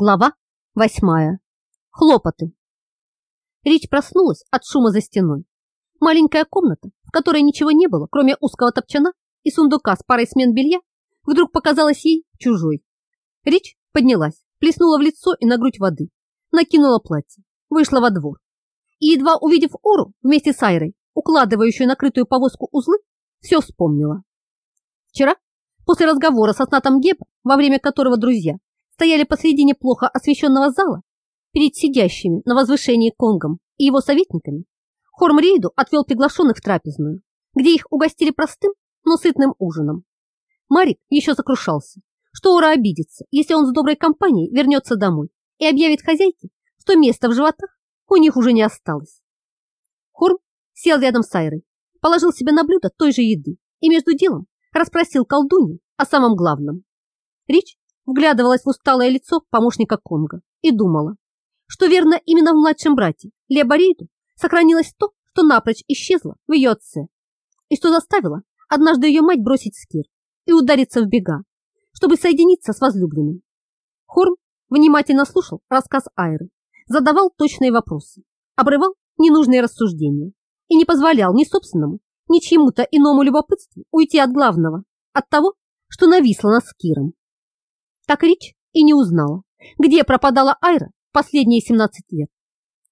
Глава восьмая. Хлопоты. Рич проснулась от шума за стеной. Маленькая комната, в которой ничего не было, кроме узкого топчана и сундука с парой смен белья, вдруг показалась ей чужой. Рич поднялась, плеснула в лицо и на грудь воды, накинула платье, вышла во двор. И, едва увидев Ору вместе с Айрой, укладывающую накрытую повозку узлы, все вспомнила. Вчера, после разговора со Снатом Геба, во время которого друзья стояли посредине плохо освещенного зала перед сидящими на возвышении Конгом и его советниками, Хормрейду отвел приглашенных в трапезную, где их угостили простым, но сытным ужином. Марик еще сокрушался, что Ора обидится, если он с доброй компанией вернется домой и объявит хозяйке, что места в животах у них уже не осталось. Хорм сел рядом с Айрой, положил себе на блюдо той же еды и между делом расспросил колдунью о самом главном. Рич вглядывалась в усталое лицо помощника Конга и думала, что верно именно в младшем брате Лебарейду сохранилось то, что напрочь исчезло в ее отце, и что заставило однажды ее мать бросить скир и удариться в бега, чтобы соединиться с возлюбленным. Хорм внимательно слушал рассказ Айры, задавал точные вопросы, обрывал ненужные рассуждения и не позволял ни собственному, ни чьему-то иному любопытству уйти от главного, от того, что нависло над Скиром. Так Рич и не узнала, где пропадала Айра последние 17 лет.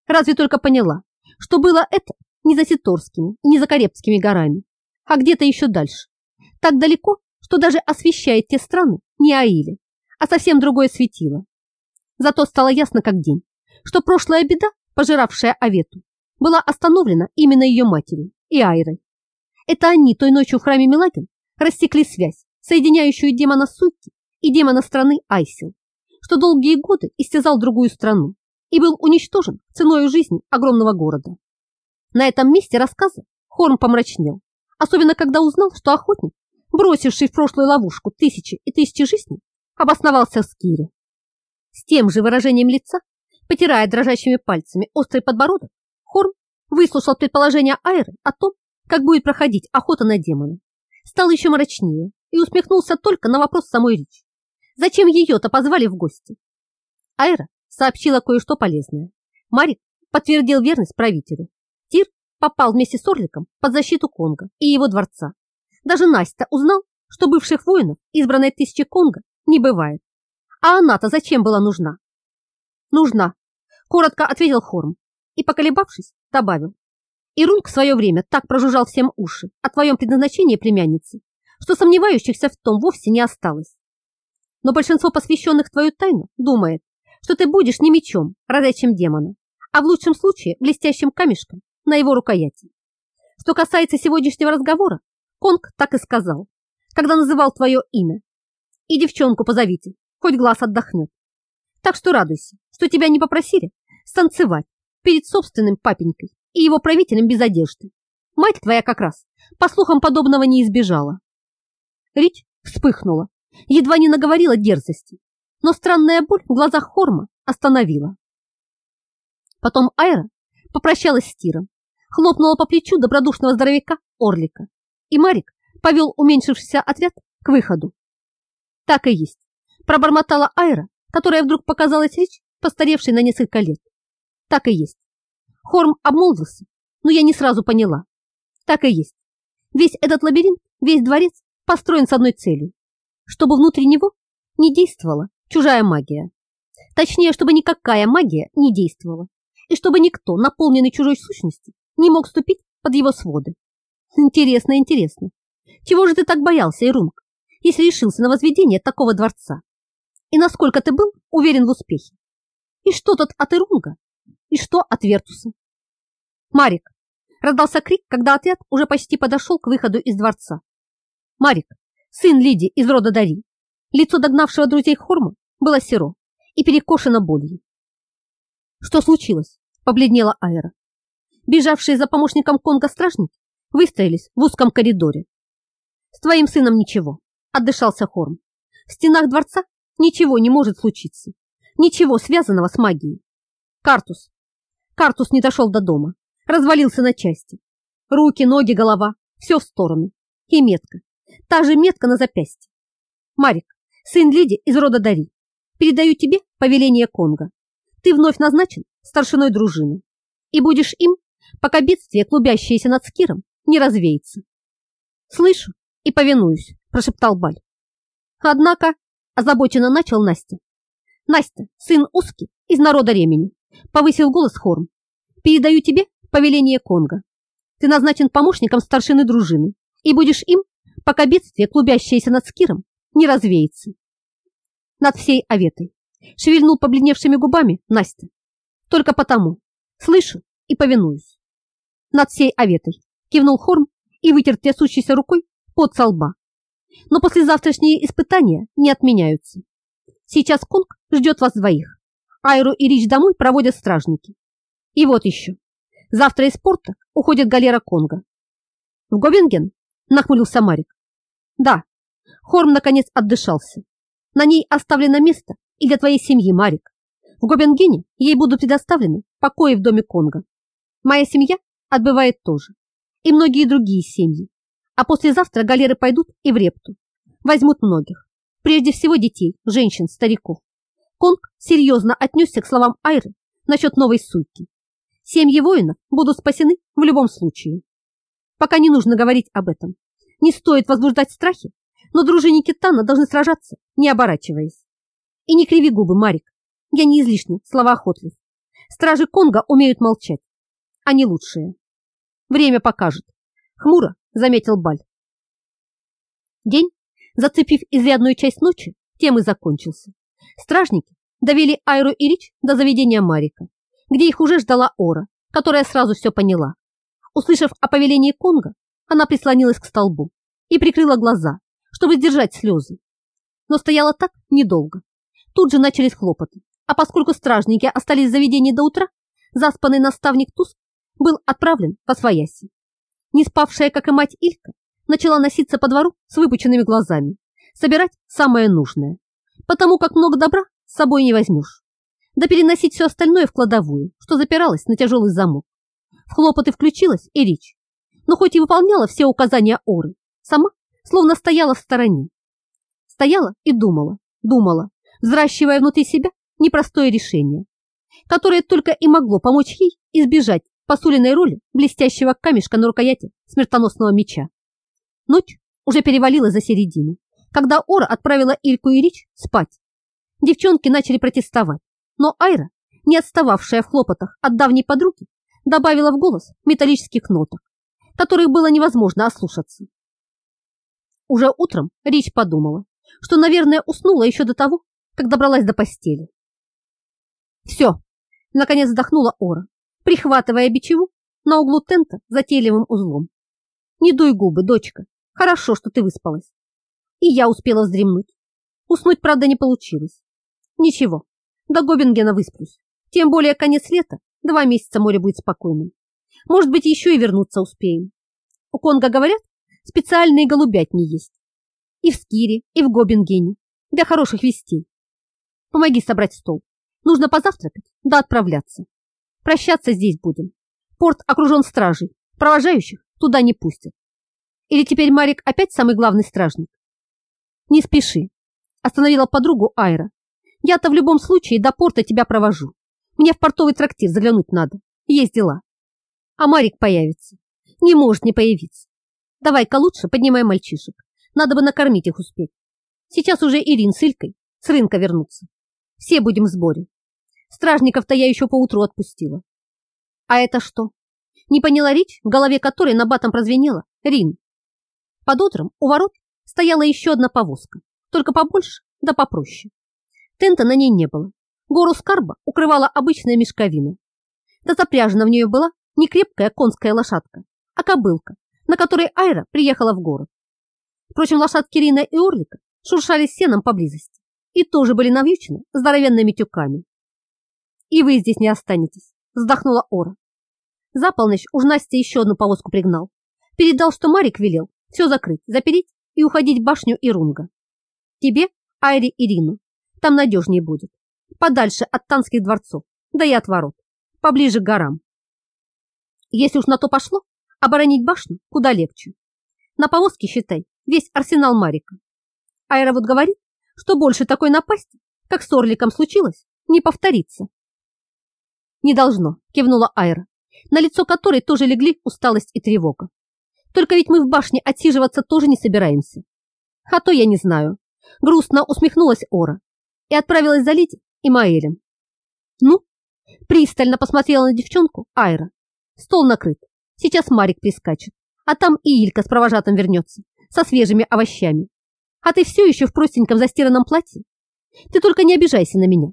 Разве только поняла, что было это не за Ситорскими не за Каребскими горами, а где-то еще дальше. Так далеко, что даже освещает те страны не Аили, а совсем другое светило. Зато стало ясно как день, что прошлая беда, пожиравшая Авету, была остановлена именно ее матерью и Айрой. Это они той ночью в храме Мелагин рассекли связь, соединяющую демона Сукки и демона страны Айсил, что долгие годы истязал другую страну и был уничтожен ценой жизни огромного города. На этом месте рассказа Хорн помрачнел, особенно когда узнал, что охотник, бросивший в прошлую ловушку тысячи и тысячи жизней, обосновался в Скире. С тем же выражением лица, потирая дрожащими пальцами острый подбородок, Хорн выслушал предположение Айры о том, как будет проходить охота на демона. Стал еще мрачнее и усмехнулся только на вопрос самой Рич. Зачем ее-то позвали в гости? Айра сообщила кое-что полезное. Марик подтвердил верность правителю. Тир попал вместе с Орликом под защиту Конга и его дворца. Даже Настя узнал, что бывших воинов, избранной тысячи Конга, не бывает. А она-то зачем была нужна? Нужна, коротко ответил Хорм и, поколебавшись, добавил. Ирунг в свое время так прожужжал всем уши о твоем предназначении племянницы, что сомневающихся в том вовсе не осталось но большинство посвященных твою тайну думает, что ты будешь не мечом, разящим демона, а в лучшем случае блестящим камешком на его рукояти. Что касается сегодняшнего разговора, Конг так и сказал, когда называл твое имя. И девчонку позовите, хоть глаз отдохнет. Так что радуйся, что тебя не попросили станцевать перед собственным папенькой и его правителем без одежды. Мать твоя как раз, по слухам, подобного не избежала. Рич вспыхнула едва не наговорила дерзости, но странная боль в глазах Хорма остановила. Потом Айра попрощалась с Тиром, хлопнула по плечу добродушного здоровяка Орлика, и Марик повел уменьшившийся отряд к выходу. Так и есть, пробормотала Айра, которая вдруг показалась речь, постаревшей на несколько лет. Так и есть. Хорм обмолвился, но я не сразу поняла. Так и есть. Весь этот лабиринт, весь дворец построен с одной целью чтобы внутри него не действовала чужая магия. Точнее, чтобы никакая магия не действовала, и чтобы никто, наполненный чужой сущностью, не мог ступить под его своды. Интересно, интересно. Чего же ты так боялся, Ирунг, если решился на возведение такого дворца? И насколько ты был уверен в успехе? И что тут от Ирунга? И что от Вертуса? Марик, раздался крик, когда отряд уже почти подошел к выходу из дворца. Марик, сын Лиди из рода Дари. Лицо догнавшего друзей Хорма было серо и перекошено болью. Что случилось? Побледнела Айра. Бежавшие за помощником Конга стражники выстроились в узком коридоре. С твоим сыном ничего, отдышался Хорм. В стенах дворца ничего не может случиться. Ничего связанного с магией. Картус. Картус не дошел до дома. Развалился на части. Руки, ноги, голова. Все в стороны. И метка. Та же метка на запястье. Марик, сын Лиди из рода Дари. передаю тебе повеление Конга. Ты вновь назначен старшиной дружины и будешь им, пока бедствие, клубящееся над Скиром, не развеется. Слышу и повинуюсь, прошептал Баль. Однако, озабоченно начал Настя. Настя, сын узкий, из народа Ремени, повысил голос Хорм. Передаю тебе повеление Конга. Ты назначен помощником старшины дружины и будешь им, пока бедствие, клубящееся над Скиром, не развеется. Над всей Аветой шевельнул побледневшими губами Настя. Только потому. Слышу и повинуюсь. Над всей Аветой кивнул Хорм и вытер трясущейся рукой под со лба. Но послезавтрашние испытания не отменяются. Сейчас Конг ждет вас двоих. Айру и Рич домой проводят стражники. И вот еще. Завтра из порта уходит галера Конга. В Говенген? Нахмурился Марик. Да. Хорм наконец отдышался. На ней оставлено место и для твоей семьи, Марик. В Гобенгене ей будут предоставлены покои в доме Конга. Моя семья отбывает тоже. И многие другие семьи. А послезавтра галеры пойдут и в Репту. Возьмут многих. Прежде всего детей, женщин, стариков. Конг серьезно отнесся к словам Айры насчет новой сутки. Семьи воинов будут спасены в любом случае. Пока не нужно говорить об этом. Не стоит возбуждать страхи, но дружинники Тана должны сражаться, не оборачиваясь. И не криви губы, Марик. Я не излишне словоохотлив. Стражи Конга умеют молчать. Они лучшие. Время покажет. Хмуро заметил Баль. День, зацепив изрядную часть ночи, тем и закончился. Стражники довели Айру и Рич до заведения Марика, где их уже ждала Ора, которая сразу все поняла. Услышав о повелении Конга, она прислонилась к столбу и прикрыла глаза, чтобы сдержать слезы. Но стояла так недолго. Тут же начались хлопоты, а поскольку стражники остались в заведении до утра, заспанный наставник Туз был отправлен по свояси. Не спавшая, как и мать Илька, начала носиться по двору с выпученными глазами, собирать самое нужное, потому как много добра с собой не возьмешь. Да переносить все остальное в кладовую, что запиралось на тяжелый замок. В хлопоты включилась и Рич, но хоть и выполняла все указания Оры, сама словно стояла в стороне. Стояла и думала, думала, взращивая внутри себя непростое решение, которое только и могло помочь ей избежать посуленной роли блестящего камешка на рукояти смертоносного меча. Ночь уже перевалила за середину, когда Ора отправила Ильку и Рич спать. Девчонки начали протестовать, но Айра, не отстававшая в хлопотах от давней подруги, добавила в голос металлических ноток, которых было невозможно ослушаться. Уже утром Рич подумала, что, наверное, уснула еще до того, как добралась до постели. Все, наконец вздохнула Ора, прихватывая бичеву на углу тента затейливым узлом. Не дуй губы, дочка, хорошо, что ты выспалась. И я успела вздремнуть. Уснуть, правда, не получилось. Ничего, до Гобингена высплюсь. Тем более конец лета, два месяца море будет спокойным. Может быть, еще и вернуться успеем. У Конга, говорят, специальные голубятни есть. И в Скире, и в Гобингене. Для хороших вестей. Помоги собрать стол. Нужно позавтракать, да отправляться. Прощаться здесь будем. Порт окружен стражей. Провожающих туда не пустят. Или теперь Марик опять самый главный стражник? Не спеши. Остановила подругу Айра. Я-то в любом случае до порта тебя провожу. Мне в портовый трактир заглянуть надо. Есть дела. А Марик появится. Не может не появиться. Давай-ка лучше поднимай мальчишек. Надо бы накормить их успеть. Сейчас уже Ирин с Илькой с рынка вернутся. Все будем в сборе. Стражников-то я еще поутру отпустила. А это что? Не поняла речь, в голове которой на батом прозвенела Рин. Под утром у ворот стояла еще одна повозка, только побольше да попроще. Тента на ней не было. Гору скарба укрывала обычная мешковина. Да запряжена в нее была не крепкая конская лошадка, а кобылка, на которой Айра приехала в город. Впрочем, лошадки Рина и Орлика шуршали сеном поблизости и тоже были навьючены здоровенными тюками. «И вы здесь не останетесь», – вздохнула Ора. За полночь уж Настя еще одну повозку пригнал. Передал, что Марик велел все закрыть, запереть и уходить в башню Ирунга. Тебе, Айре и Рину, там надежнее будет. Подальше от танских дворцов, да и от ворот, поближе к горам. Если уж на то пошло, оборонить башню куда легче. На повозке, считай, весь арсенал Марика. Айра вот говорит, что больше такой напасти как с Орликом случилось, не повторится. Не должно, кивнула Айра, на лицо которой тоже легли усталость и тревога. Только ведь мы в башне отсиживаться тоже не собираемся. А то я не знаю. Грустно усмехнулась Ора и отправилась за Лиди и Маэлем. Ну, пристально посмотрела на девчонку Айра. Стол накрыт. Сейчас Марик прискачет, а там и Илька с провожатым вернется, со свежими овощами. А ты все еще в простеньком застиранном платье? Ты только не обижайся на меня.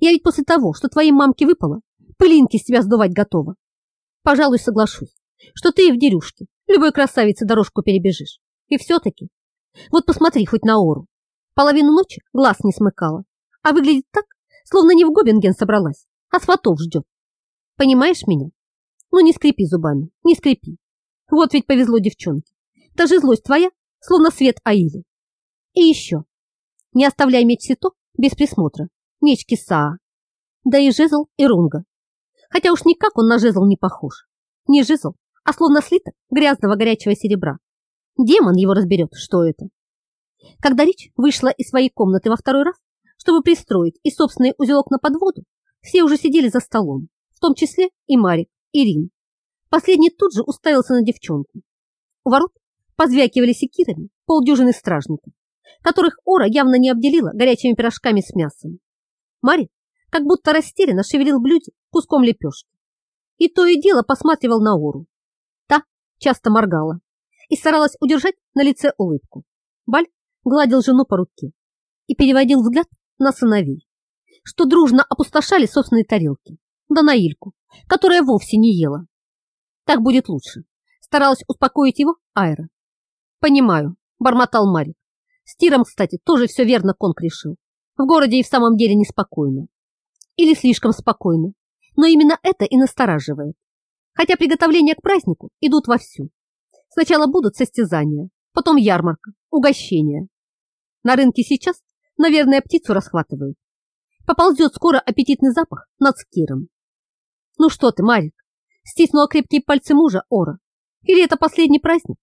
Я ведь после того, что твоей мамке выпало, пылинки с тебя сдувать готова. Пожалуй, соглашусь, что ты и в дерюшке любой красавице дорожку перебежишь. И все-таки, вот посмотри хоть на Ору. Половину ночи глаз не смыкала, а выглядит так, словно не в Гобинген собралась, а сватов ждет. Понимаешь меня? Ну не скрипи зубами, не скрипи. Вот ведь повезло девчонке. Даже злость твоя, словно свет Аили. И еще. Не оставляй меч Сито без присмотра. Меч Кисаа. Да и жезл и рунга. Хотя уж никак он на жезл не похож. Не жезл, а словно слиток грязного горячего серебра. Демон его разберет, что это. Когда Рич вышла из своей комнаты во второй раз, чтобы пристроить и собственный узелок на подводу, все уже сидели за столом, в том числе и Марик, и Рин. Последний тут же уставился на девчонку. У ворот позвякивали секирами полдюжины стражников, которых Ора явно не обделила горячими пирожками с мясом. Марик как будто растерянно шевелил блюде куском лепешки. И то и дело посматривал на Ору. Та часто моргала и старалась удержать на лице улыбку. Баль гладил жену по руке и переводил взгляд на сыновей, что дружно опустошали собственные тарелки, да на Ильку, которая вовсе не ела. Так будет лучше. Старалась успокоить его Айра. Понимаю, бормотал Марик. С Тиром, кстати, тоже все верно Конг решил. В городе и в самом деле неспокойно. Или слишком спокойно. Но именно это и настораживает. Хотя приготовления к празднику идут вовсю. Сначала будут состязания, потом ярмарка, угощения. На рынке сейчас, наверное, птицу расхватывают. Поползет скоро аппетитный запах над скиром. Ну что ты, Марик, стиснула крепкие пальцы мужа Ора. Или это последний праздник?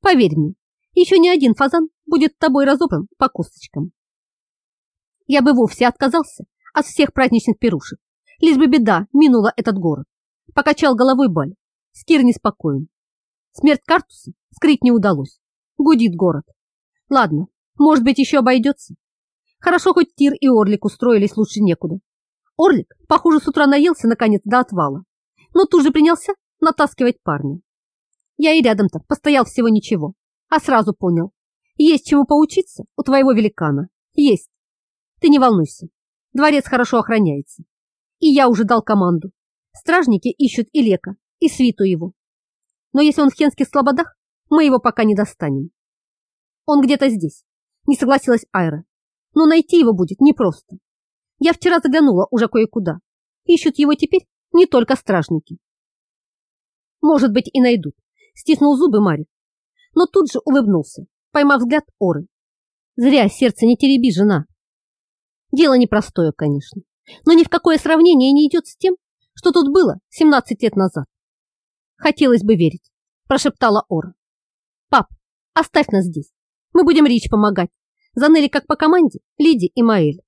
Поверь мне, еще ни один фазан будет тобой разобран по косточкам. Я бы вовсе отказался от всех праздничных пирушек, лишь бы беда минула этот город. Покачал головой Баль. Скир неспокоен. Смерть Картуса скрыть не удалось. Гудит город. Ладно, может быть, еще обойдется. Хорошо, хоть Тир и Орлик устроились лучше некуда. Орлик, похоже, с утра наелся наконец до отвала, но тут же принялся натаскивать парня. Я и рядом-то постоял всего ничего, а сразу понял. Есть чему поучиться у твоего великана. Есть. Ты не волнуйся. Дворец хорошо охраняется. И я уже дал команду. Стражники ищут и Лека, и свиту его. Но если он в хенских слободах, мы его пока не достанем. Он где-то здесь, не согласилась Айра. Но найти его будет непросто. Я вчера заглянула уже кое-куда. Ищут его теперь не только стражники. Может быть, и найдут. Стиснул зубы Марик. Но тут же улыбнулся, поймав взгляд Оры. Зря сердце не тереби, жена. Дело непростое, конечно, но ни в какое сравнение не идет с тем, что тут было 17 лет назад. Хотелось бы верить, прошептала Ора. Пап, оставь нас здесь. Мы будем Рич помогать. Заныли как по команде Лиди и Маэль.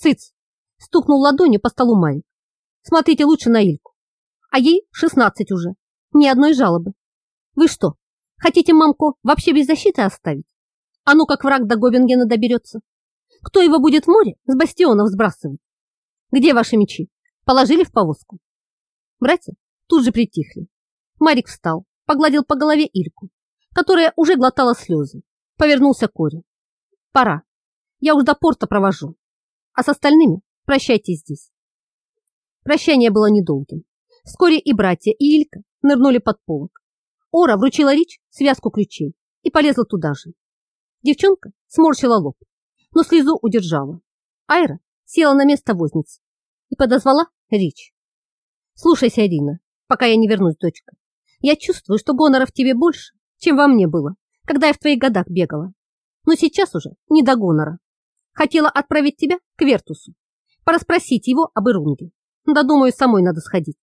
Цыц, стукнул ладонью по столу Марик. Смотрите лучше на Ильку. А ей 16 уже. Ни одной жалобы. Вы что, хотите мамку вообще без защиты оставить? А ну как враг до Гобингена доберется? Кто его будет в море с бастионов сбрасывать? Где ваши мечи? Положили в повозку? Братья тут же притихли. Марик встал, погладил по голове Ильку, которая уже глотала слезы. Повернулся к Коре. Пора. Я уж до порта провожу. А с остальными прощайте здесь. Прощание было недолгим. Вскоре и братья, и Илька нырнули под полок. Ора вручила Рич связку ключей и полезла туда же. Девчонка сморщила лоб, но слезу удержала. Айра села на место возницы и подозвала Рич. «Слушайся, Арина, пока я не вернусь, дочка. Я чувствую, что гонора в тебе больше, чем во мне было, когда я в твоих годах бегала. Но сейчас уже не до гонора. Хотела отправить тебя к Вертусу, пораспросить его об Ирунге. Да, думаю, самой надо сходить.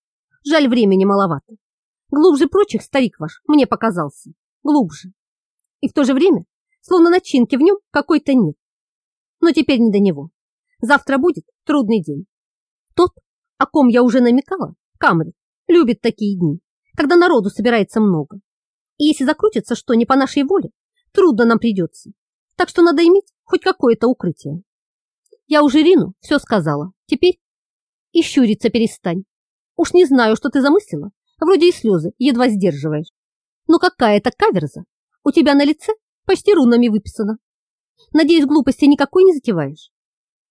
Жаль, времени маловато. Глубже прочих старик ваш мне показался. Глубже. И в то же время, словно начинки в нем какой-то нет. Но теперь не до него. Завтра будет трудный день. Тот, о ком я уже намекала, Камри, любит такие дни, когда народу собирается много. И если закрутится что не по нашей воле, трудно нам придется. Так что надо иметь хоть какое-то укрытие. Я уже Рину все сказала. Теперь и щуриться перестань. Уж не знаю, что ты замыслила. Вроде и слезы едва сдерживаешь. Но какая-то каверза. У тебя на лице почти рунами выписано. Надеюсь, глупости никакой не затеваешь.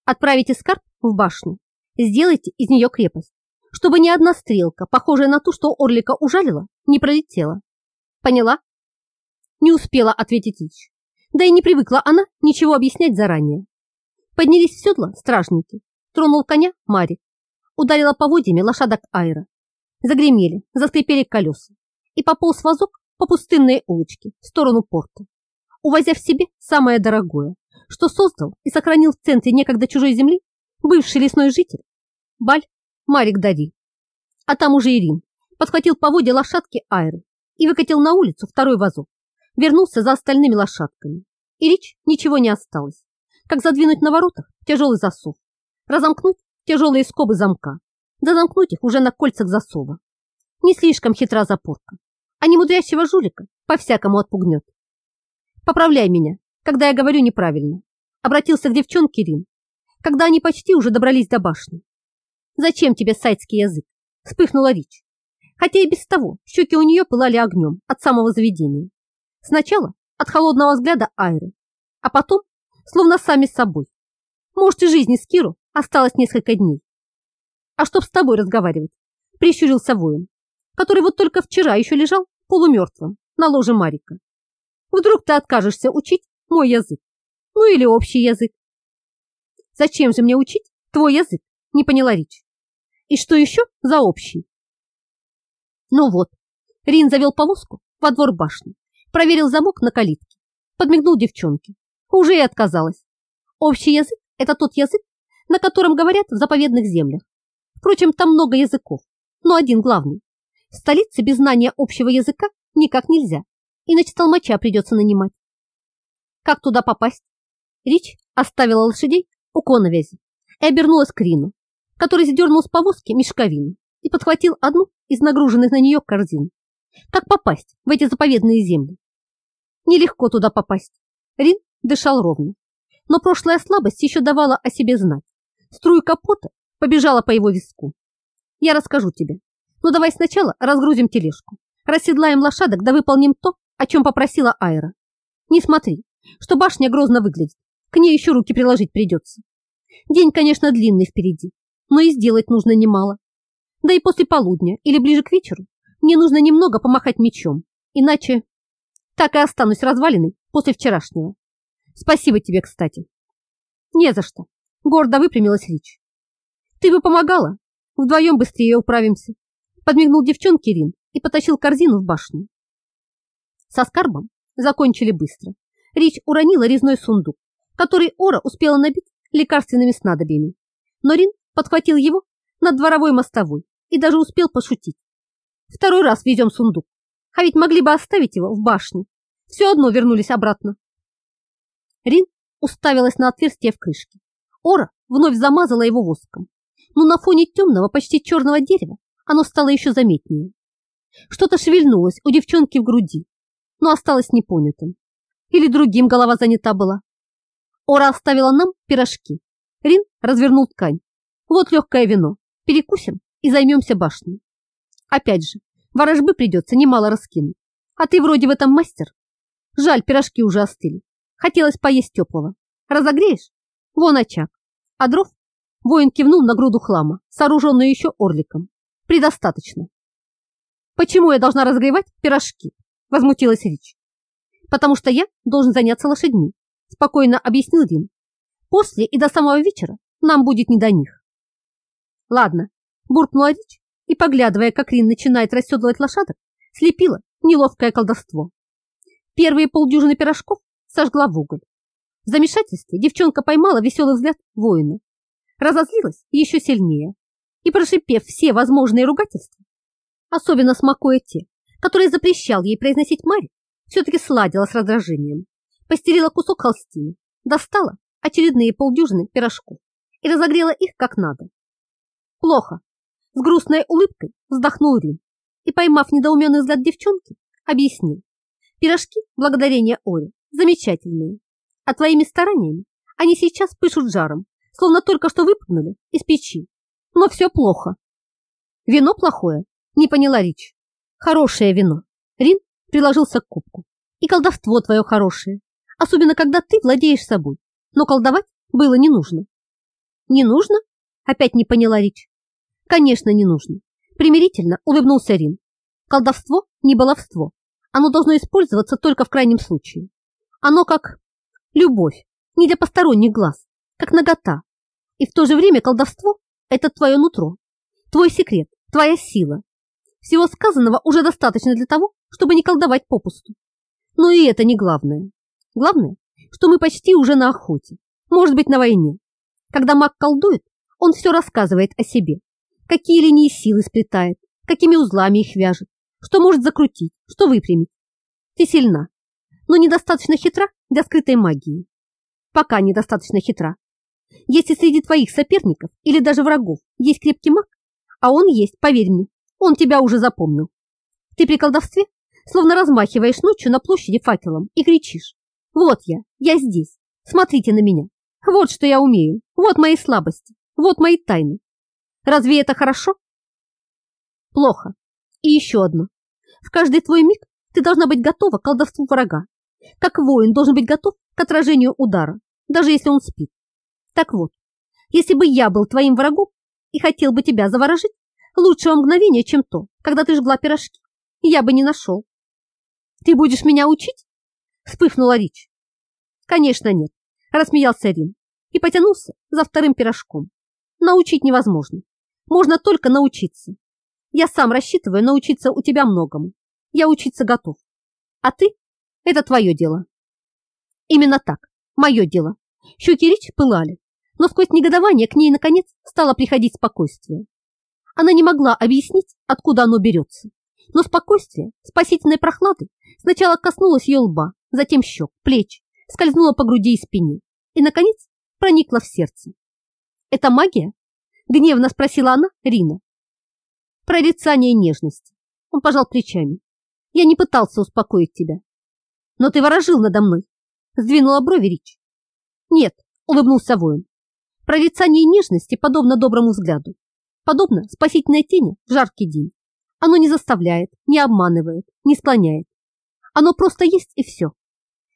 Отправите скарб в башню. Сделайте из нее крепость, чтобы ни одна стрелка, похожая на ту, что Орлика ужалила, не пролетела. Поняла? Не успела ответить Ич. Да и не привыкла она ничего объяснять заранее. Поднялись в седло стражники. Тронул коня Марик. Ударила поводьями лошадок Айра. Загремели, заскрипели колеса. И пополз вазок по пустынной улочке в сторону порта, увозя в себе самое дорогое, что создал и сохранил в центре некогда чужой земли бывший лесной житель Баль Марик Дави. А там уже Ирин подхватил поводья лошадки Айры и выкатил на улицу второй вазок. Вернулся за остальными лошадками. И речь ничего не осталось как задвинуть на воротах тяжелый засов, разомкнуть тяжелые скобы замка, да замкнуть их уже на кольцах засова. Не слишком хитра запорка, а немудрящего жулика по-всякому отпугнет. Поправляй меня, когда я говорю неправильно. Обратился к девчонке Рин, когда они почти уже добрались до башни. Зачем тебе сайтский язык? Вспыхнула Рич. Хотя и без того щеки у нее пылали огнем от самого заведения. Сначала от холодного взгляда Айры, а потом словно сами с собой. Может, и жизни Скиру осталось несколько дней. А чтоб с тобой разговаривать, прищурился воин, который вот только вчера еще лежал полумертвым на ложе Марика. Вдруг ты откажешься учить мой язык, ну или общий язык. Зачем же мне учить твой язык, не поняла Рич. И что еще за общий? Ну вот, Рин завел повозку во двор башни, проверил замок на калитке, подмигнул девчонке уже и отказалась. Общий язык – это тот язык, на котором говорят в заповедных землях. Впрочем, там много языков, но один главный. В столице без знания общего языка никак нельзя, иначе толмача придется нанимать. Как туда попасть? Рич оставила лошадей у коновязи и обернулась к Рину, который сдернул с повозки мешковину и подхватил одну из нагруженных на нее корзин. Как попасть в эти заповедные земли? Нелегко туда попасть. Рин дышал ровно. Но прошлая слабость еще давала о себе знать. Струйка пота побежала по его виску. Я расскажу тебе. Но давай сначала разгрузим тележку, расседлаем лошадок да выполним то, о чем попросила Айра. Не смотри, что башня грозно выглядит. К ней еще руки приложить придется. День, конечно, длинный впереди, но и сделать нужно немало. Да и после полудня или ближе к вечеру мне нужно немного помахать мечом, иначе так и останусь разваленной после вчерашнего. Спасибо тебе, кстати. Не за что. Гордо выпрямилась Рич. Ты бы помогала. Вдвоем быстрее управимся. Подмигнул девчонке Рин и потащил корзину в башню. Со скарбом закончили быстро. Рич уронила резной сундук, который Ора успела набить лекарственными снадобьями. Но Рин подхватил его над дворовой мостовой и даже успел пошутить. Второй раз везем сундук, а ведь могли бы оставить его в башне. Все одно вернулись обратно. Рин уставилась на отверстие в крышке. Ора вновь замазала его воском, но на фоне темного, почти черного дерева оно стало еще заметнее. Что-то шевельнулось у девчонки в груди, но осталось непонятым. Или другим голова занята была. Ора оставила нам пирожки. Рин развернул ткань. Вот легкое вино. Перекусим и займемся башней. Опять же, ворожбы придется немало раскинуть. А ты вроде в этом мастер. Жаль, пирожки уже остыли. Хотелось поесть теплого. Разогреешь? Вон очаг. А дров? Воин кивнул на груду хлама, сооруженную еще орликом. Предостаточно. Почему я должна разогревать пирожки? Возмутилась Рич. Потому что я должен заняться лошадьми, спокойно объяснил Дин. После и до самого вечера нам будет не до них. Ладно, буркнула Рич и, поглядывая, как Рин начинает расседлывать лошадок, слепила неловкое колдовство. Первые полдюжины пирожков сожгла в уголь. В замешательстве девчонка поймала веселый взгляд воина, разозлилась еще сильнее и, прошипев все возможные ругательства, особенно смакуя те, которые запрещал ей произносить Марь, все-таки сладила с раздражением, постелила кусок холстины, достала очередные полдюжины пирожков и разогрела их как надо. Плохо. С грустной улыбкой вздохнул Рин и, поймав недоуменный взгляд девчонки, объяснил. Пирожки, благодарение Оре, замечательные. А твоими стараниями они сейчас пышут жаром, словно только что выпрыгнули из печи. Но все плохо. Вино плохое, не поняла Рич. Хорошее вино. Рин приложился к кубку. И колдовство твое хорошее, особенно когда ты владеешь собой. Но колдовать было не нужно. Не нужно? Опять не поняла Рич. Конечно, не нужно. Примирительно улыбнулся Рин. Колдовство не баловство. Оно должно использоваться только в крайнем случае. Оно как любовь, не для посторонних глаз, как нагота. И в то же время колдовство – это твое нутро, твой секрет, твоя сила. Всего сказанного уже достаточно для того, чтобы не колдовать попусту. Но и это не главное. Главное, что мы почти уже на охоте, может быть, на войне. Когда маг колдует, он все рассказывает о себе, какие линии силы сплетает, какими узлами их вяжет, что может закрутить, что выпрямить. Ты сильна, но недостаточно хитра для скрытой магии. Пока недостаточно хитра. Если среди твоих соперников или даже врагов есть крепкий маг, а он есть, поверь мне, он тебя уже запомнил. Ты при колдовстве словно размахиваешь ночью на площади факелом и кричишь. Вот я, я здесь, смотрите на меня. Вот что я умею, вот мои слабости, вот мои тайны. Разве это хорошо? Плохо. И еще одно. В каждый твой миг ты должна быть готова к колдовству врага. Как воин должен быть готов к отражению удара, даже если он спит. Так вот, если бы я был твоим врагом и хотел бы тебя заворожить, лучшего мгновения, чем то, когда ты жгла пирожки, я бы не нашел. Ты будешь меня учить? Вспыхнула Рич. Конечно, нет, рассмеялся Рин и потянулся за вторым пирожком. Научить невозможно. Можно только научиться. Я сам рассчитываю научиться у тебя многому. Я учиться готов. А ты? Это твое дело. Именно так. Мое дело. Щеки Рич пылали, но сквозь негодование к ней, наконец, стало приходить спокойствие. Она не могла объяснить, откуда оно берется, но спокойствие, спасительной прохлады сначала коснулось ее лба, затем щек, плеч, скользнуло по груди и спине и, наконец, проникло в сердце. «Это магия?» – гневно спросила она Рина. «Прорицание нежности». Он пожал плечами. «Я не пытался успокоить тебя». «Но ты ворожил надо мной», – сдвинула брови Рич. «Нет», – улыбнулся воин. «Прорицание нежности подобно доброму взгляду, подобно спасительной тени в жаркий день. Оно не заставляет, не обманывает, не склоняет. Оно просто есть и все.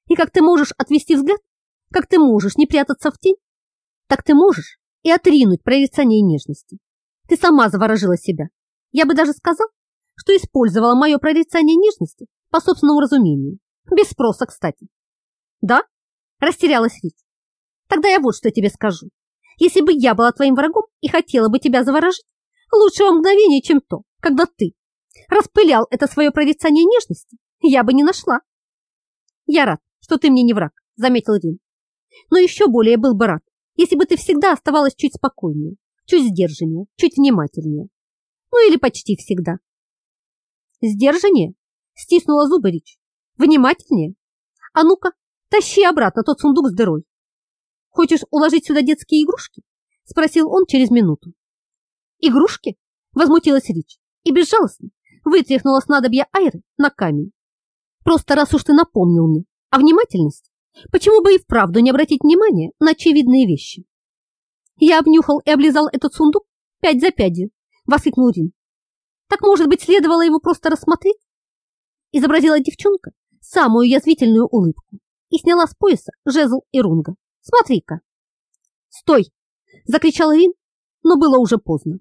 И как ты можешь отвести взгляд, как ты можешь не прятаться в тень, так ты можешь и отринуть прорицание нежности. Ты сама заворожила себя. Я бы даже сказал, что использовала мое прорицание нежности по собственному разумению. Без спроса, кстати. Да? Растерялась Рит. Тогда я вот что тебе скажу. Если бы я была твоим врагом и хотела бы тебя заворожить, лучшего мгновения, чем то, когда ты распылял это свое прорицание нежности, я бы не нашла. Я рад, что ты мне не враг, заметил Рин. Но еще более был бы рад, если бы ты всегда оставалась чуть спокойнее, чуть сдержаннее, чуть внимательнее. Ну или почти всегда. Сдержаннее? Стиснула зубы Рич. Внимательнее? А ну-ка, тащи обратно тот сундук с дырой. Хочешь уложить сюда детские игрушки? Спросил он через минуту. Игрушки? Возмутилась Рич и безжалостно вытряхнула снадобья Айры на камень. Просто раз уж ты напомнил мне о внимательности, почему бы и вправду не обратить внимания на очевидные вещи? Я обнюхал и облизал этот сундук пять за пятью, воскликнул Рин. Так, может быть, следовало его просто рассмотреть? Изобразила девчонка самую язвительную улыбку и сняла с пояса жезл и рунга. Смотри-ка. Стой! Закричал Рин, но было уже поздно.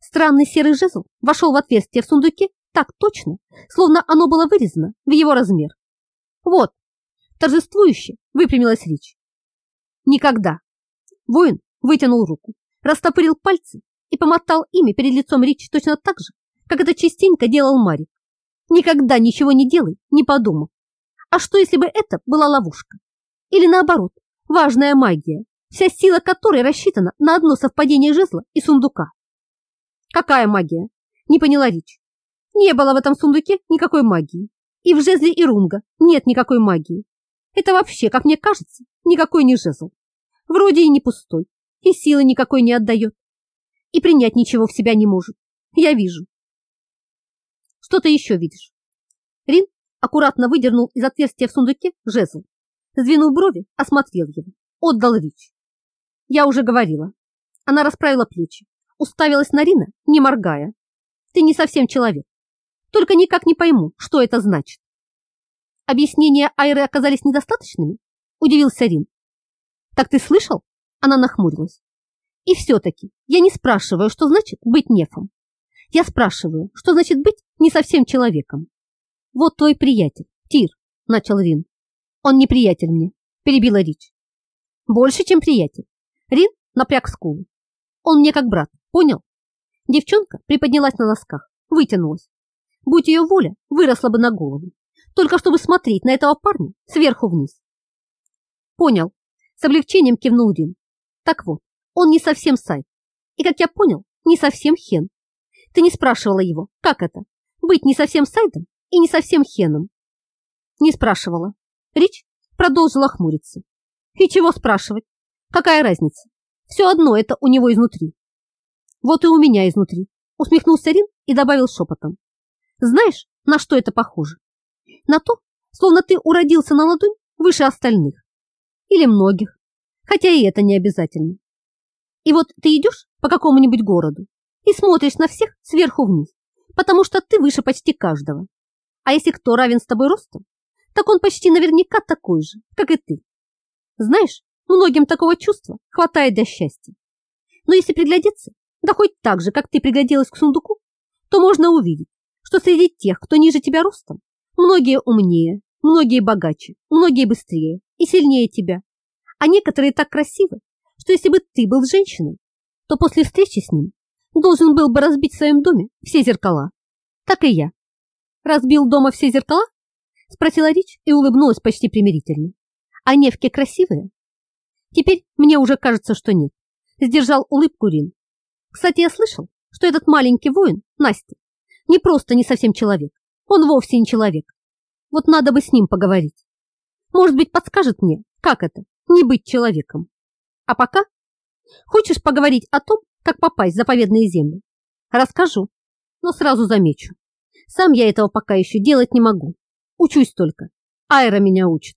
Странный серый жезл вошел в отверстие в сундуке так точно, словно оно было вырезано в его размер. Вот, торжествующе выпрямилась Рич. Никогда. Воин вытянул руку, растопырил пальцы и помотал ими перед лицом Рич точно так же, как это частенько делал Марик. Никогда ничего не делай, не подумав. А что, если бы это была ловушка? Или наоборот, важная магия, вся сила которой рассчитана на одно совпадение жезла и сундука? Какая магия? Не поняла Рич. Не было в этом сундуке никакой магии. И в жезле Ирунга нет никакой магии. Это вообще, как мне кажется, никакой не жезл. Вроде и не пустой. и силы никакой не отдает, и принять ничего в себя не может. Я вижу. Что ты еще видишь? Рин аккуратно выдернул из отверстия в сундуке жезл, сдвинул брови, осмотрел его, отдал Рич. Я уже говорила. Она расправила плечи, уставилась на Рина, не моргая. Ты не совсем человек. Только никак не пойму, что это значит. Объяснения Айры оказались недостаточными? Удивился Рин. Так ты слышал? Она нахмурилась. И все-таки я не спрашиваю, что значит быть нефом. Я спрашиваю, что значит быть не совсем человеком. Вот твой приятель, Тир, начал Рин. Он не приятель мне, перебила Рич. Больше, чем приятель. Рин напряг скулы. Он мне как брат, понял? Девчонка приподнялась на носках, вытянулась. Будь ее воля, выросла бы на голову, только чтобы смотреть на этого парня сверху вниз. Понял. С облегчением кивнул Рин. Так вот, он не совсем сайт. И, как я понял, не совсем хен. Ты не спрашивала его, как это? Быть не совсем сайтом и не совсем хеном. Не спрашивала. Рич продолжила хмуриться. И чего спрашивать? Какая разница? Все одно это у него изнутри. Вот и у меня изнутри. Усмехнулся Рин и добавил шепотом. Знаешь, на что это похоже? На то, словно ты уродился на ладонь выше остальных. Или многих. Хотя и это не обязательно. И вот ты идешь по какому-нибудь городу и смотришь на всех сверху вниз, потому что ты выше почти каждого. А если кто равен с тобой ростом, так он почти наверняка такой же, как и ты. Знаешь, многим такого чувства хватает для счастья. Но если приглядеться, да хоть так же, как ты пригодилась к сундуку, то можно увидеть, что среди тех, кто ниже тебя ростом, многие умнее, многие богаче, многие быстрее и сильнее тебя, а некоторые так красивы, что если бы ты был женщиной, то после встречи с ним должен был бы разбить в своем доме все зеркала. Так и я. Разбил дома все зеркала? Спросила Рич и улыбнулась почти примирительно. А Невки красивые? Теперь мне уже кажется, что нет. Сдержал улыбку Рин. Кстати, я слышал, что этот маленький воин, Настя, не просто не совсем человек. Он вовсе не человек. Вот надо бы с ним поговорить. Может быть, подскажет мне, как это, не быть человеком. А пока хочешь поговорить о том, как попасть в заповедные земли? Расскажу, но сразу замечу. Сам я этого пока еще делать не могу. Учусь только. Айра меня учит.